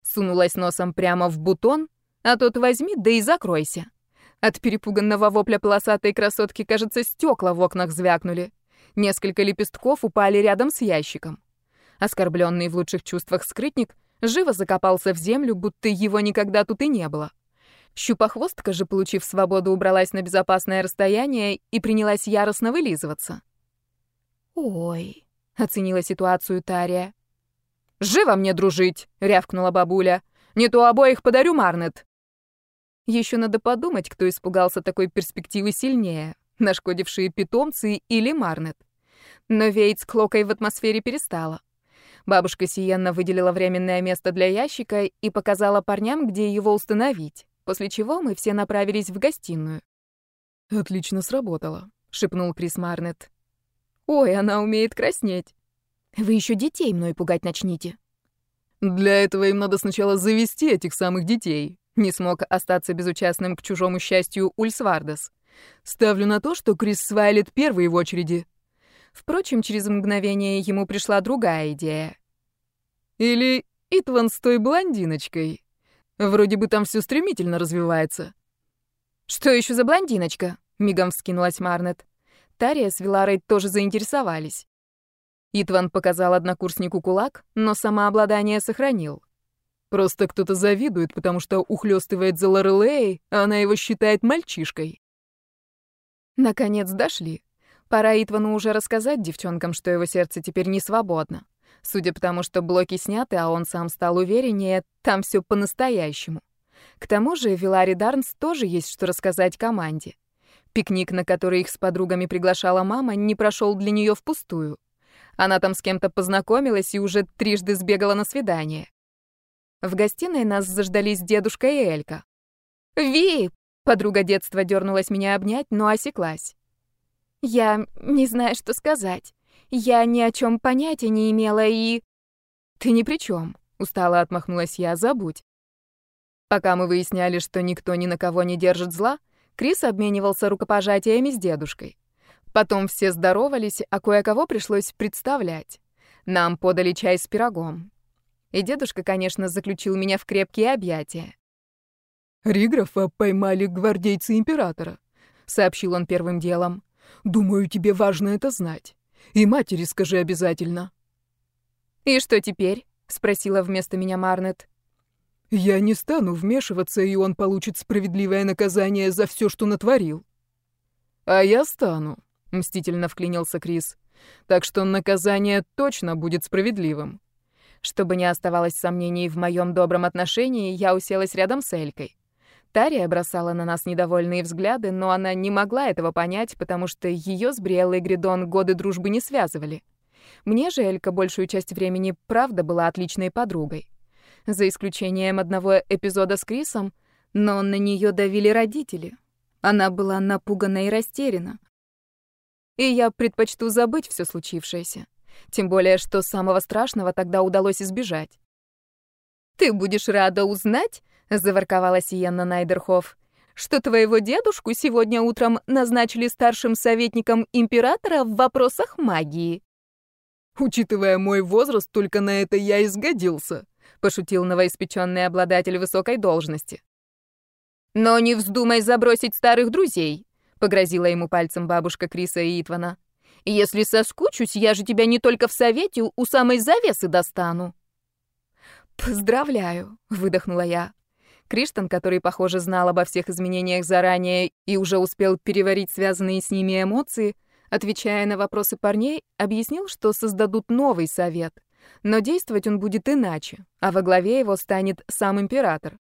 Сунулась носом прямо в бутон, а тот возьми, да и закройся. От перепуганного вопля полосатой красотки, кажется, стекла в окнах звякнули. Несколько лепестков упали рядом с ящиком. Оскорбленный в лучших чувствах скрытник живо закопался в землю, будто его никогда тут и не было. Щупохвостка же, получив свободу, убралась на безопасное расстояние и принялась яростно вылизываться. «Ой», — оценила ситуацию Тария. «Живо мне дружить!» — рявкнула бабуля. «Не то обоих подарю Марнет!» Еще надо подумать, кто испугался такой перспективы сильнее, нашкодившие питомцы или Марнет. Но веять с Клокой в атмосфере перестала. Бабушка Сиенна выделила временное место для ящика и показала парням, где его установить, после чего мы все направились в гостиную. «Отлично сработало», — шепнул Крис Марнет. «Ой, она умеет краснеть. Вы еще детей мной пугать начните». «Для этого им надо сначала завести этих самых детей», — не смог остаться безучастным к чужому счастью Ульсвардес. «Ставлю на то, что Крис Свайлет первый в очереди». Впрочем, через мгновение ему пришла другая идея. Или Итван с той блондиночкой. Вроде бы там все стремительно развивается. Что еще за блондиночка? Мигом вскинулась Марнет. Тария с Виларой тоже заинтересовались. Итван показал однокурснику кулак, но самообладание сохранил. Просто кто-то завидует, потому что ухлёстывает за Лорелей, а она его считает мальчишкой. Наконец дошли. Пора Итвану уже рассказать девчонкам, что его сердце теперь не свободно. Судя по тому, что блоки сняты, а он сам стал увереннее, там все по-настоящему. К тому же Вилари Дарнс тоже есть что рассказать команде. Пикник, на который их с подругами приглашала мама, не прошел для нее впустую. Она там с кем-то познакомилась и уже трижды сбегала на свидание. В гостиной нас заждались дедушка и Элька. «Ви!» — подруга детства дернулась меня обнять, но осеклась. «Я не знаю, что сказать. Я ни о чем понятия не имела и...» «Ты ни при чем», — устало отмахнулась я, забудь. Пока мы выясняли, что никто ни на кого не держит зла, Крис обменивался рукопожатиями с дедушкой. Потом все здоровались, а кое-кого пришлось представлять. Нам подали чай с пирогом. И дедушка, конечно, заключил меня в крепкие объятия. «Риграфа поймали гвардейцы императора», — сообщил он первым делом. «Думаю, тебе важно это знать. И матери скажи обязательно». «И что теперь?» — спросила вместо меня Марнет. Я не стану вмешиваться, и он получит справедливое наказание за все, что натворил. А я стану, мстительно вклинился Крис. Так что наказание точно будет справедливым. Чтобы не оставалось сомнений в моем добром отношении, я уселась рядом с Элькой. Тария бросала на нас недовольные взгляды, но она не могла этого понять, потому что ее с Бриэллой Гридон годы дружбы не связывали. Мне же Элька большую часть времени правда была отличной подругой за исключением одного эпизода с Крисом, но на нее давили родители. Она была напугана и растеряна. И я предпочту забыть все случившееся. Тем более, что самого страшного тогда удалось избежать. «Ты будешь рада узнать», — заворковала Сиенна Найдерхоф, «что твоего дедушку сегодня утром назначили старшим советником императора в вопросах магии». «Учитывая мой возраст, только на это я и сгодился», пошутил новоиспеченный обладатель высокой должности. «Но не вздумай забросить старых друзей», — погрозила ему пальцем бабушка Криса и Итвана. «Если соскучусь, я же тебя не только в совете, у самой завесы достану». «Поздравляю», — выдохнула я. Криштан, который, похоже, знал обо всех изменениях заранее и уже успел переварить связанные с ними эмоции, отвечая на вопросы парней, объяснил, что создадут новый совет. Но действовать он будет иначе, а во главе его станет сам император.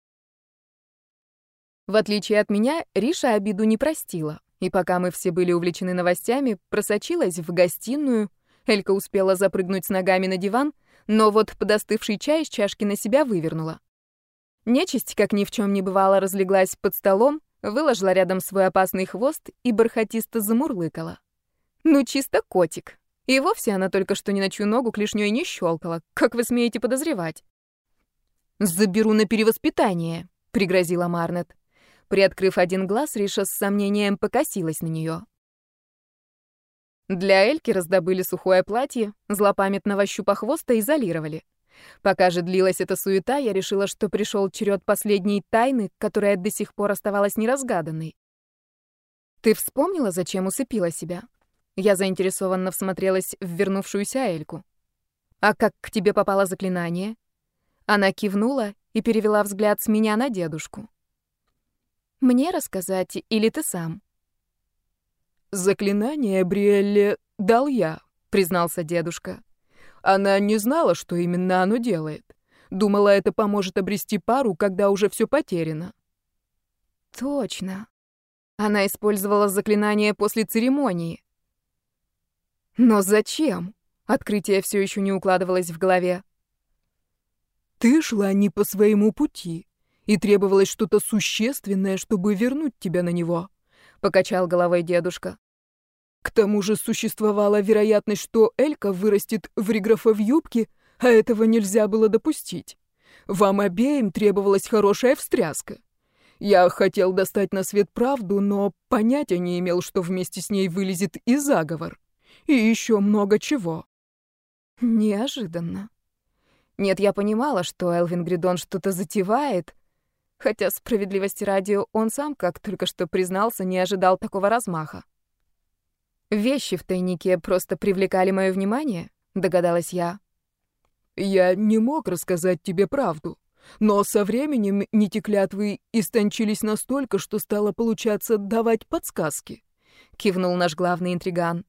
В отличие от меня, Риша обиду не простила, и пока мы все были увлечены новостями, просочилась в гостиную, Элька успела запрыгнуть с ногами на диван, но вот подостывший чай из чашки на себя вывернула. Нечисть, как ни в чем не бывало, разлеглась под столом, выложила рядом свой опасный хвост и бархатисто замурлыкала. Ну, чисто котик. И вовсе она только что ни на чью ногу клешнёй не щелкала, как вы смеете подозревать. «Заберу на перевоспитание», — пригрозила Марнет. Приоткрыв один глаз, Риша с сомнением покосилась на нее. Для Эльки раздобыли сухое платье, злопамятного щупохвоста изолировали. Пока же длилась эта суета, я решила, что пришел черед последней тайны, которая до сих пор оставалась неразгаданной. «Ты вспомнила, зачем усыпила себя?» Я заинтересованно всмотрелась в вернувшуюся Эльку. «А как к тебе попало заклинание?» Она кивнула и перевела взгляд с меня на дедушку. «Мне рассказать или ты сам?» «Заклинание Бриэлле дал я», — признался дедушка. «Она не знала, что именно оно делает. Думала, это поможет обрести пару, когда уже все потеряно». «Точно. Она использовала заклинание после церемонии. Но зачем? Открытие все еще не укладывалось в голове. Ты шла не по своему пути, и требовалось что-то существенное, чтобы вернуть тебя на него, покачал головой дедушка. К тому же существовала вероятность, что Элька вырастет в риграфа в юбке, а этого нельзя было допустить. Вам обеим требовалась хорошая встряска. Я хотел достать на свет правду, но понятия не имел, что вместе с ней вылезет и заговор и еще много чего. Неожиданно. Нет, я понимала, что Элвин Гридон что-то затевает, хотя справедливости ради он сам, как только что признался, не ожидал такого размаха. Вещи в тайнике просто привлекали мое внимание, догадалась я. Я не мог рассказать тебе правду. Но со временем нити клятвы истончились настолько, что стало получаться давать подсказки. Кивнул наш главный интриган.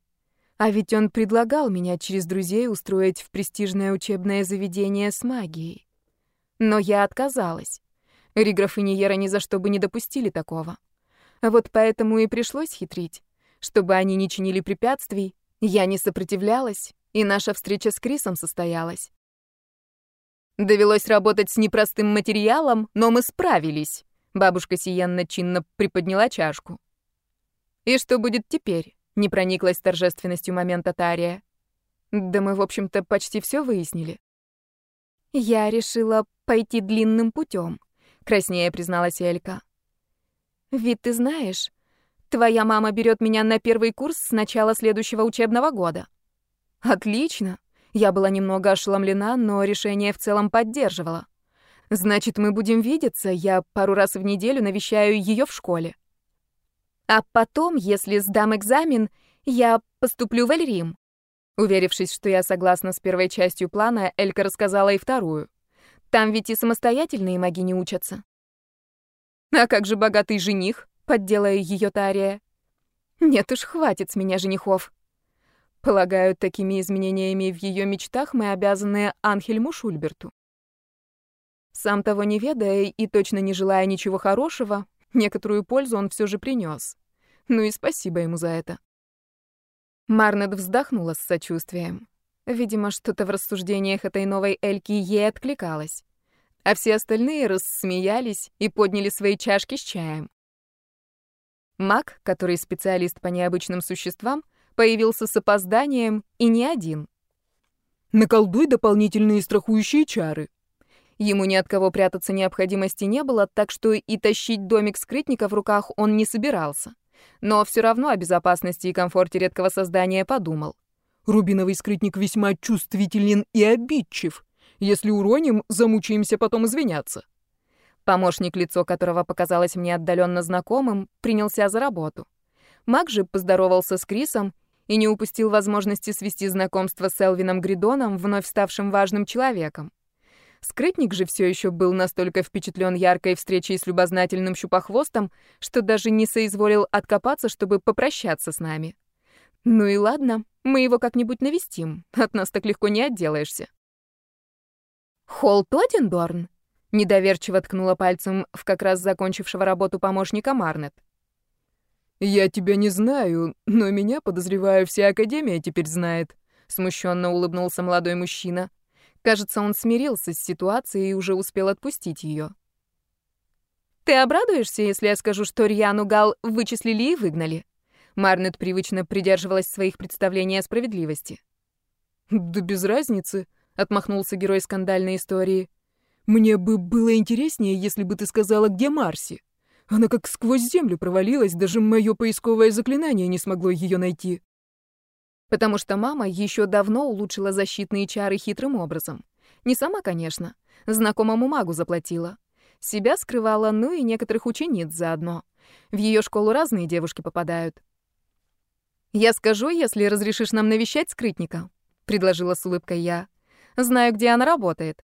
А ведь он предлагал меня через друзей устроить в престижное учебное заведение с магией. Но я отказалась. Риграф и Ниера ни за что бы не допустили такого. Вот поэтому и пришлось хитрить. Чтобы они не чинили препятствий, я не сопротивлялась, и наша встреча с Крисом состоялась. Довелось работать с непростым материалом, но мы справились. Бабушка Сиянна чинно приподняла чашку. И что будет теперь? Не прониклась торжественностью момента Тария. Да мы, в общем-то, почти все выяснили. Я решила пойти длинным путем, краснее призналась Элька. Ведь ты знаешь, твоя мама берет меня на первый курс с начала следующего учебного года. Отлично. Я была немного ошеломлена, но решение в целом поддерживала. Значит, мы будем видеться, я пару раз в неделю навещаю ее в школе. А потом, если сдам экзамен, я поступлю в Эльрим. Уверившись, что я согласна с первой частью плана, Элька рассказала и вторую. Там ведь и самостоятельные маги не учатся. А как же богатый жених? Подделая ее Тария. Нет уж, хватит с меня женихов. Полагаю, такими изменениями в ее мечтах мы обязаны Анхельму Шульберту. Сам того не ведая и точно не желая ничего хорошего, некоторую пользу он все же принес. Ну и спасибо ему за это. Марнет вздохнула с сочувствием. Видимо, что-то в рассуждениях этой новой Эльки ей откликалось. А все остальные рассмеялись и подняли свои чашки с чаем. Маг, который специалист по необычным существам, появился с опозданием и не один. «Наколдуй дополнительные страхующие чары». Ему ни от кого прятаться необходимости не было, так что и тащить домик скрытника в руках он не собирался. Но все равно о безопасности и комфорте редкого создания подумал. «Рубиновый скрытник весьма чувствителен и обидчив. Если уроним, замучаемся потом извиняться». Помощник, лицо которого показалось мне отдаленно знакомым, принялся за работу. Маг же поздоровался с Крисом и не упустил возможности свести знакомство с Элвином Гридоном, вновь ставшим важным человеком. Скрытник же все еще был настолько впечатлен яркой встречей с любознательным щупохвостом, что даже не соизволил откопаться, чтобы попрощаться с нами. Ну и ладно, мы его как-нибудь навестим, от нас так легко не отделаешься. «Холл Тоттендорн?» — недоверчиво ткнула пальцем в как раз закончившего работу помощника Марнет. «Я тебя не знаю, но меня, подозреваю, вся Академия теперь знает», — смущенно улыбнулся молодой мужчина. Кажется, он смирился с ситуацией и уже успел отпустить ее. «Ты обрадуешься, если я скажу, что Рьяну Гал вычислили и выгнали?» Марнет привычно придерживалась своих представлений о справедливости. «Да без разницы», — отмахнулся герой скандальной истории. «Мне бы было интереснее, если бы ты сказала, где Марси». Она как сквозь землю провалилась, даже мое поисковое заклинание не смогло ее найти. Потому что мама еще давно улучшила защитные чары хитрым образом. Не сама, конечно. Знакомому магу заплатила. Себя скрывала, ну и некоторых учениц заодно. В ее школу разные девушки попадают. «Я скажу, если разрешишь нам навещать скрытника», — предложила с улыбкой я. «Знаю, где она работает».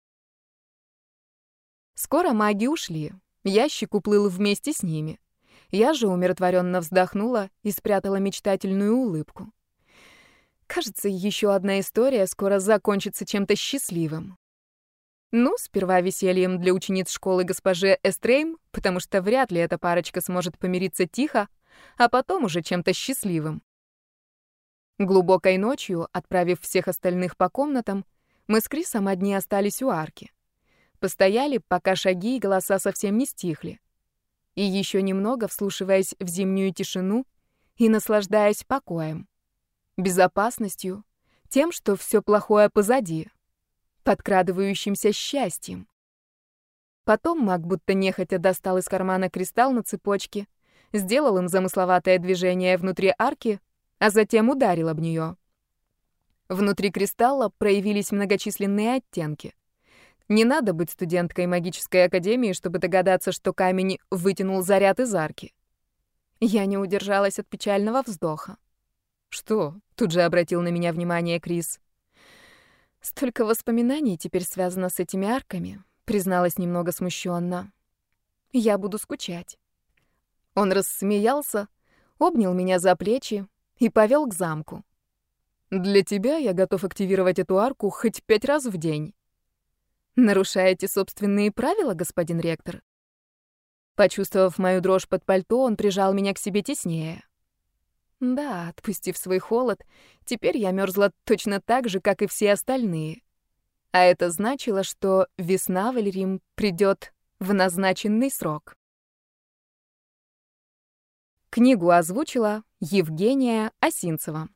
Скоро маги ушли. Ящик уплыл вместе с ними. Я же умиротворенно вздохнула и спрятала мечтательную улыбку. Кажется, еще одна история скоро закончится чем-то счастливым. Ну, сперва весельем для учениц школы госпожи Эстрейм, потому что вряд ли эта парочка сможет помириться тихо, а потом уже чем-то счастливым. Глубокой ночью, отправив всех остальных по комнатам, мы с Крисом одни остались у арки. Постояли, пока шаги и голоса совсем не стихли. И еще немного, вслушиваясь в зимнюю тишину и наслаждаясь покоем, безопасностью, тем, что все плохое позади, подкрадывающимся счастьем. Потом маг будто нехотя достал из кармана кристалл на цепочке, сделал им замысловатое движение внутри арки, а затем ударил об нее. Внутри кристалла проявились многочисленные оттенки — не надо быть студенткой магической академии, чтобы догадаться, что камень вытянул заряд из арки. Я не удержалась от печального вздоха. «Что?» — тут же обратил на меня внимание Крис. Столько воспоминаний теперь связано с этими арками, призналась немного смущенно. Я буду скучать. Он рассмеялся, обнял меня за плечи и повел к замку. Для тебя я готов активировать эту арку хоть пять раз в день. Нарушаете собственные правила, господин ректор? Почувствовав мою дрожь под пальто, он прижал меня к себе теснее. Да, отпустив свой холод, теперь я мерзла точно так же, как и все остальные. А это значило, что весна в Эльрим придет в назначенный срок. Книгу озвучила Евгения Осинцева.